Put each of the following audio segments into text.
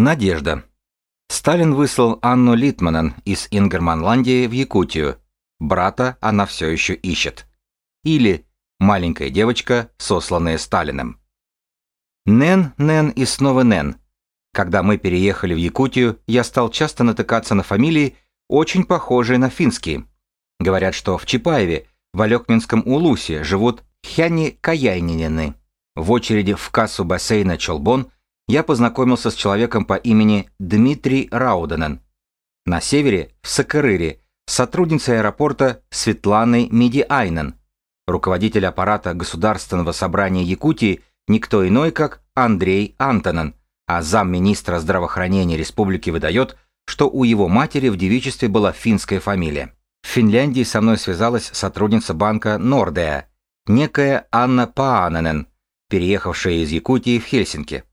Надежда. Сталин выслал Анну Литманен из Ингерманландии в Якутию. Брата она все еще ищет. Или «Маленькая девочка, сосланная Сталиным». Нен, Нен и снова Нен. Когда мы переехали в Якутию, я стал часто натыкаться на фамилии, очень похожие на финские. Говорят, что в Чапаеве, в Алекминском Улусе живут хяни Каяйнинины. В очереди в кассу бассейна Чолбон я познакомился с человеком по имени Дмитрий Рауденен. На севере, в Сакарыре, сотрудницей аэропорта Светланой Медиайнен. Руководитель аппарата Государственного собрания Якутии никто иной, как Андрей Антонен, а замминистра здравоохранения республики выдает, что у его матери в девичестве была финская фамилия. В Финляндии со мной связалась сотрудница банка Нордеа, некая Анна Пааненен, переехавшая из Якутии в Хельсинки.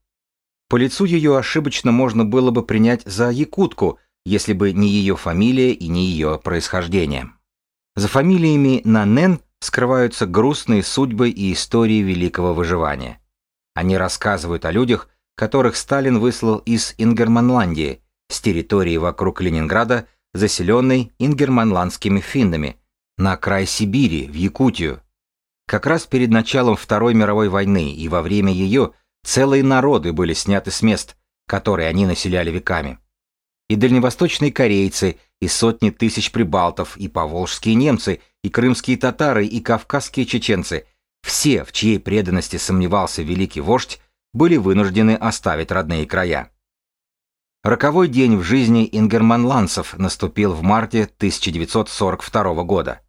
По лицу ее ошибочно можно было бы принять за якутку, если бы не ее фамилия и не ее происхождение. За фамилиями Нанен скрываются грустные судьбы и истории великого выживания. Они рассказывают о людях, которых Сталин выслал из Ингерманландии, с территории вокруг Ленинграда, заселенной ингерманландскими финнами, на край Сибири, в Якутию, как раз перед началом Второй мировой войны и во время ее целые народы были сняты с мест, которые они населяли веками. И дальневосточные корейцы, и сотни тысяч прибалтов, и поволжские немцы, и крымские татары, и кавказские чеченцы, все, в чьей преданности сомневался великий вождь, были вынуждены оставить родные края. Роковой день в жизни ингерманландцев наступил в марте 1942 года.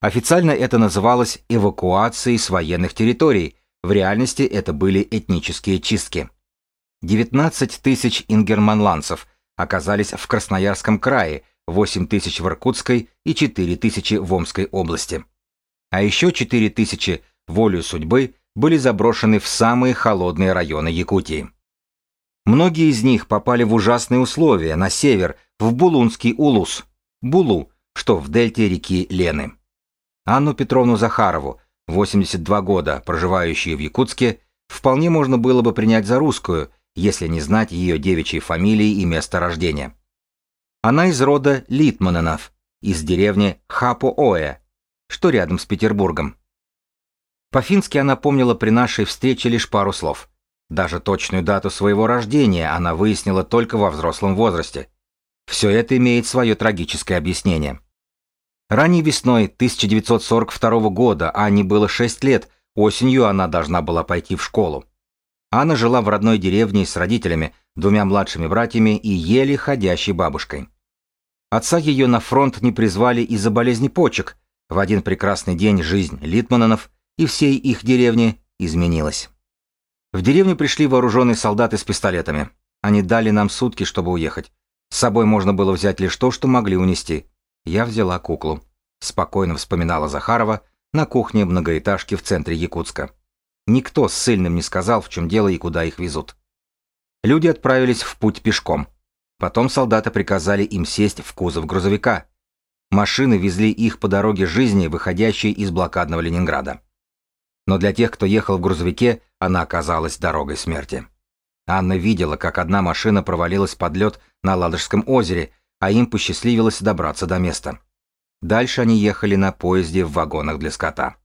Официально это называлось эвакуацией с военных территорий, в реальности это были этнические чистки. 19 тысяч ингерманландцев оказались в Красноярском крае, 8 тысяч в Иркутской и 4 тысячи в Омской области. А еще 4 тысячи, волю судьбы, были заброшены в самые холодные районы Якутии. Многие из них попали в ужасные условия на север, в Булунский улус, Булу, что в дельте реки Лены. Анну Петровну Захарову, 82 года, проживающую в Якутске, вполне можно было бы принять за русскую, если не знать ее девичьей фамилии и места рождения. Она из рода Литманенов, из деревни Хапо-Оэ, что рядом с Петербургом. По-фински она помнила при нашей встрече лишь пару слов. Даже точную дату своего рождения она выяснила только во взрослом возрасте. Все это имеет свое трагическое объяснение. Ранней весной 1942 года Анне было 6 лет, осенью она должна была пойти в школу. Анна жила в родной деревне с родителями, двумя младшими братьями и еле ходящей бабушкой. Отца ее на фронт не призвали из-за болезни почек. В один прекрасный день жизнь Литманов и всей их деревни изменилась. В деревню пришли вооруженные солдаты с пистолетами. Они дали нам сутки, чтобы уехать. С собой можно было взять лишь то, что могли унести. Я взяла куклу. Спокойно вспоминала Захарова на кухне многоэтажки в центре Якутска. Никто с сильным не сказал, в чем дело и куда их везут. Люди отправились в путь пешком. Потом солдаты приказали им сесть в кузов грузовика. Машины везли их по дороге жизни, выходящей из блокадного Ленинграда. Но для тех, кто ехал в грузовике, она оказалась дорогой смерти. Анна видела, как одна машина провалилась под лед на Ладожском озере, а им посчастливилось добраться до места. Дальше они ехали на поезде в вагонах для скота.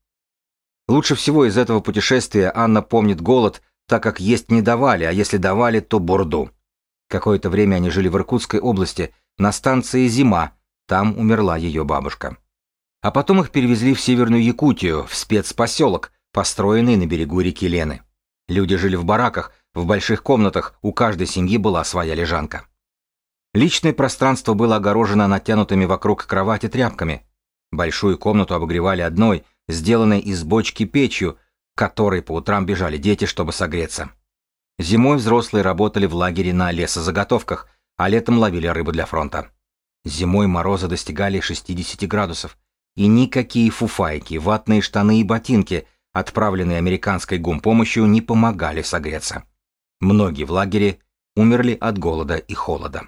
Лучше всего из этого путешествия Анна помнит голод, так как есть не давали, а если давали, то бурду. Какое-то время они жили в Иркутской области, на станции «Зима», там умерла ее бабушка. А потом их перевезли в Северную Якутию, в спецпоселок, построенный на берегу реки Лены. Люди жили в бараках, в больших комнатах, у каждой семьи была своя лежанка. Личное пространство было огорожено натянутыми вокруг кровати тряпками. Большую комнату обогревали одной, сделанной из бочки печью, которой по утрам бежали дети, чтобы согреться. Зимой взрослые работали в лагере на лесозаготовках, а летом ловили рыбу для фронта. Зимой морозы достигали 60 градусов, и никакие фуфайки, ватные штаны и ботинки, отправленные американской гумпомощью, не помогали согреться. Многие в лагере умерли от голода и холода.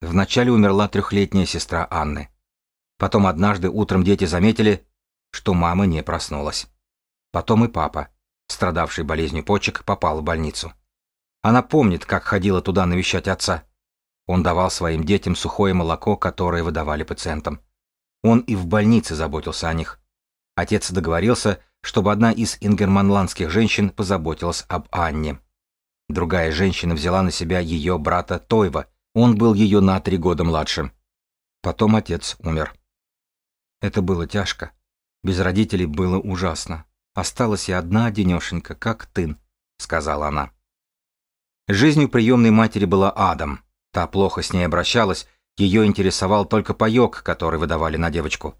Вначале умерла трехлетняя сестра Анны. Потом однажды утром дети заметили, что мама не проснулась. Потом и папа, страдавший болезнью почек, попал в больницу. Она помнит, как ходила туда навещать отца. Он давал своим детям сухое молоко, которое выдавали пациентам. Он и в больнице заботился о них. Отец договорился, чтобы одна из ингерманландских женщин позаботилась об Анне. Другая женщина взяла на себя ее брата Тойва, он был ее на три года младше. Потом отец умер. Это было тяжко. Без родителей было ужасно. Осталась я одна денешенька, как тын, сказала она. Жизнь у приемной матери была адом. Та плохо с ней обращалась, ее интересовал только паёк, который выдавали на девочку.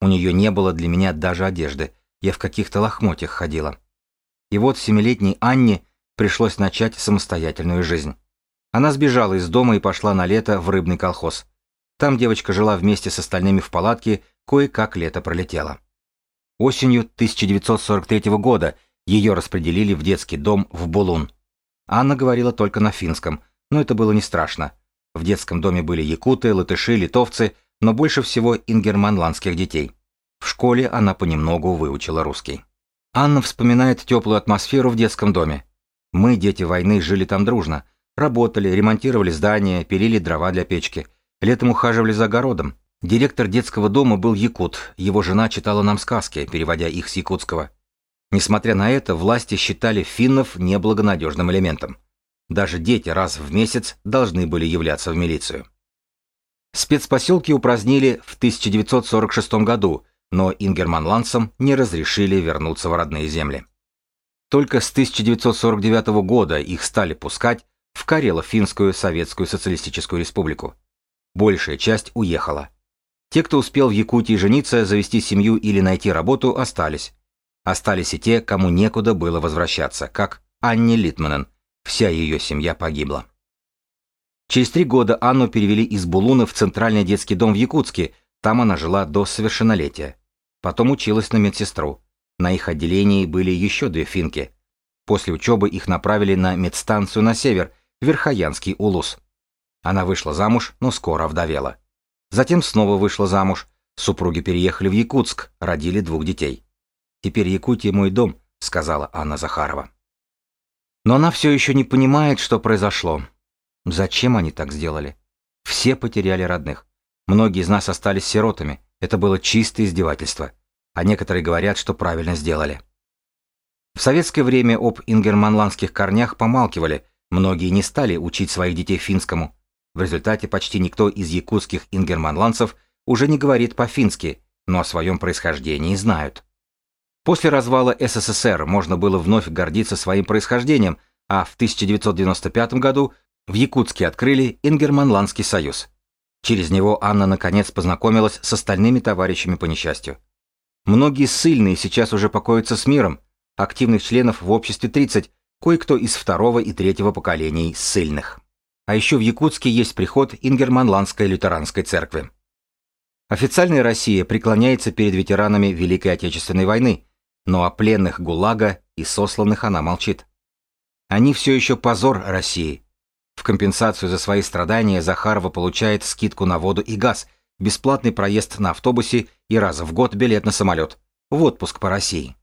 У нее не было для меня даже одежды, я в каких-то лохмотьях ходила. И вот семилетней Анне пришлось начать самостоятельную жизнь. Она сбежала из дома и пошла на лето в рыбный колхоз. Там девочка жила вместе с остальными в палатке, кое-как лето пролетело. Осенью 1943 года ее распределили в детский дом в Булун. Анна говорила только на финском, но это было не страшно. В детском доме были якуты, латыши, литовцы, но больше всего ингерманландских детей. В школе она понемногу выучила русский. Анна вспоминает теплую атмосферу в детском доме. Мы, дети войны, жили там дружно. Работали, ремонтировали здания, пилили дрова для печки. Летом ухаживали за огородом. Директор детского дома был якут, его жена читала нам сказки, переводя их с якутского. Несмотря на это, власти считали финнов неблагонадежным элементом. Даже дети раз в месяц должны были являться в милицию. Спецпоселки упразднили в 1946 году, но ингерманландцам не разрешили вернуться в родные земли. Только с 1949 года их стали пускать в Карело-Финскую Советскую Социалистическую Республику. Большая часть уехала. Те, кто успел в Якутии жениться, завести семью или найти работу, остались. Остались и те, кому некуда было возвращаться, как Анни Литманен. Вся ее семья погибла. Через три года Анну перевели из Булуна в Центральный детский дом в Якутске, там она жила до совершеннолетия. Потом училась на медсестру. На их отделении были еще две финки. После учебы их направили на медстанцию на север, Верхоянский улус. Она вышла замуж, но скоро овдовела. Затем снова вышла замуж. Супруги переехали в Якутск, родили двух детей. «Теперь Якутия мой дом», — сказала Анна Захарова. Но она все еще не понимает, что произошло. Зачем они так сделали? Все потеряли родных. Многие из нас остались сиротами. Это было чистое издевательство а некоторые говорят, что правильно сделали. В советское время об ингерманландских корнях помалкивали, многие не стали учить своих детей финскому. В результате почти никто из якутских ингерманландцев уже не говорит по-фински, но о своем происхождении знают. После развала СССР можно было вновь гордиться своим происхождением, а в 1995 году в Якутске открыли Ингерманландский союз. Через него Анна наконец познакомилась с остальными товарищами по несчастью. Многие ссыльные сейчас уже покоятся с миром. Активных членов в обществе 30, кое-кто из второго и третьего поколений ссыльных. А еще в Якутске есть приход Ингерманландской лютеранской церкви. Официальная Россия преклоняется перед ветеранами Великой Отечественной войны, но о пленных ГУЛАГа и сосланных она молчит. Они все еще позор России. В компенсацию за свои страдания Захарова получает скидку на воду и газ – бесплатный проезд на автобусе и раз в год билет на самолет, в отпуск по России.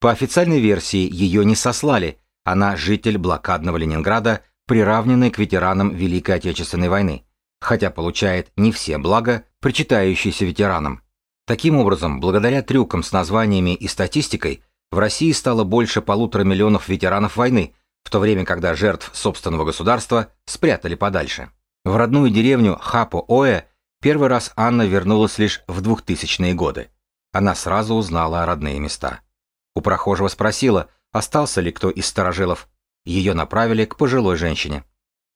По официальной версии ее не сослали, она житель блокадного Ленинграда, приравненный к ветеранам Великой Отечественной войны, хотя получает не все блага, причитающиеся ветеранам. Таким образом, благодаря трюкам с названиями и статистикой, в России стало больше полутора миллионов ветеранов войны, в то время когда жертв собственного государства спрятали подальше. В родную деревню Хапо-Оэ Первый раз Анна вернулась лишь в 2000-е годы. Она сразу узнала родные места. У прохожего спросила, остался ли кто из старожилов. Ее направили к пожилой женщине.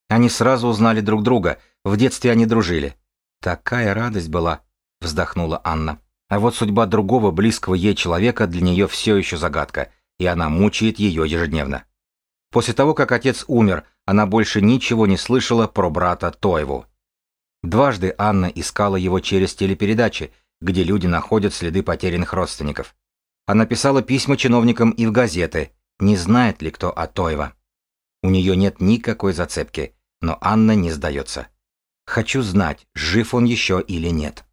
Они сразу узнали друг друга, в детстве они дружили. «Такая радость была», — вздохнула Анна. А вот судьба другого близкого ей человека для нее все еще загадка, и она мучает ее ежедневно. После того, как отец умер, она больше ничего не слышала про брата Тоеву. Дважды Анна искала его через телепередачи, где люди находят следы потерянных родственников. Она писала письма чиновникам и в газеты, не знает ли кто о Тойва. У нее нет никакой зацепки, но Анна не сдается. Хочу знать, жив он еще или нет.